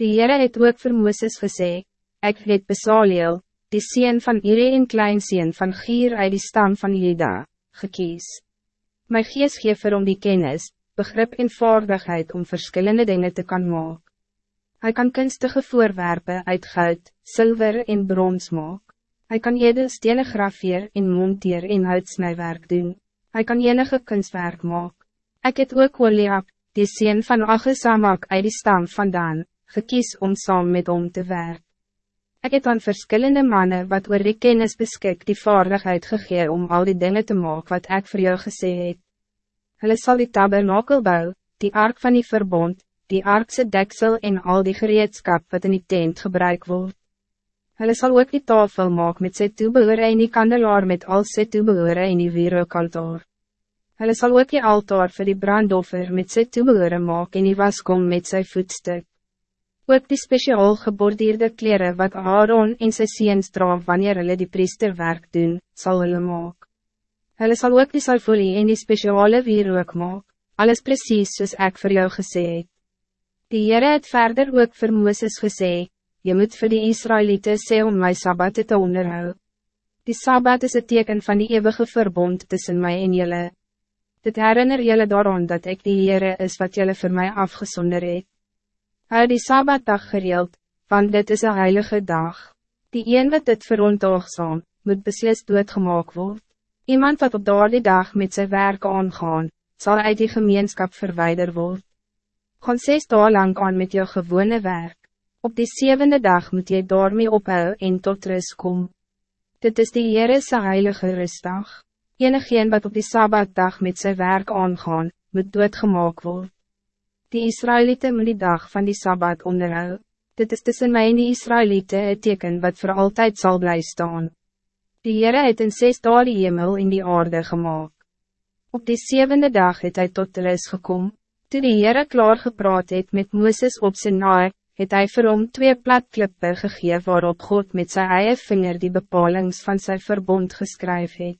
Die Heere het ook vir Mooses gesê, Ek het Besaliel, die sien van Ire en kleinseen van Gier uit die stam van Juda, gekies. My gees geef vir om die kennis, begrip en vaardigheid om verschillende dingen te kan maken. Hij kan kunstige voorwerpen uit goud, zilver en brons maak. Hij kan edelstenen grafeer en monteer en houtsnijwerk doen. Hij kan enige kunstwerk maak. Ik het ook Oliab, die sien van Agesamak uit die stam vandaan, gekies om saam met om te werken. Ik het aan verschillende mannen wat oor die kennis beskik die vaardigheid gegee om al die dingen te maken wat ik voor jou gesê het. Hulle sal die tabernakel bou, die ark van die verbond, die arkse deksel en al die gereedskap wat in die tent gebruik wordt. Hulle sal ook die tafel maak met sy toebehore en die kandelaar met al sy toebehore en die wierookaltaar. Hulle sal ook die altaar vir die brandoffer met sy toebehore maak en die waskom met sy voetstuk. Ook die speciaal geborduurde kleren wat Aaron en sy seens dra wanneer hulle die priesterwerk doen, sal hulle maak. Hulle sal ook die salfolie en die speciale wierook maak, alles precies soos ek voor jou gesê het. Die Heere het verder ook vir Mooses gesê, Je moet voor die Israëlieten sê om my Sabbat te onderhou. Die Sabbat is het teken van die eeuwige verbond tussen mij en jullie. Dit herinner jullie daarom dat ik die Heere is wat jullie voor mij afgezonder het. Hou die Sabbatdag gereeld, want dit is een heilige dag. Die een wat dit verontagsaam, moet beslist doodgemaak word. Iemand wat op daardie dag met zijn werk aangaan, zal uit die gemeenschap verwijder worden gaan zes dagen lang aan met jou gewone werk. Op die zevende dag moet jy daarmee ophou en tot rust kom. Dit is die Heere sy heilige rustdag. Enigeen wat op die Sabbatdag met zijn werk aangaan, moet doodgemaak word. Die Israëlieten moet die dag van die Sabbat onderhou. Dit is tussen mij en die Israëlieten het teken wat voor altijd zal blijven staan. Die Heere het in zes dagen die hemel in die aarde gemaakt. Op die zevende dag het hij tot de rust gekomen. Toen die Heere klaar gepraat het met Mooses op zijn naai, het hy vir hom twee platklippe gegee waarop God met zijn eie vinger die bepalings van zijn verbond geskryf het.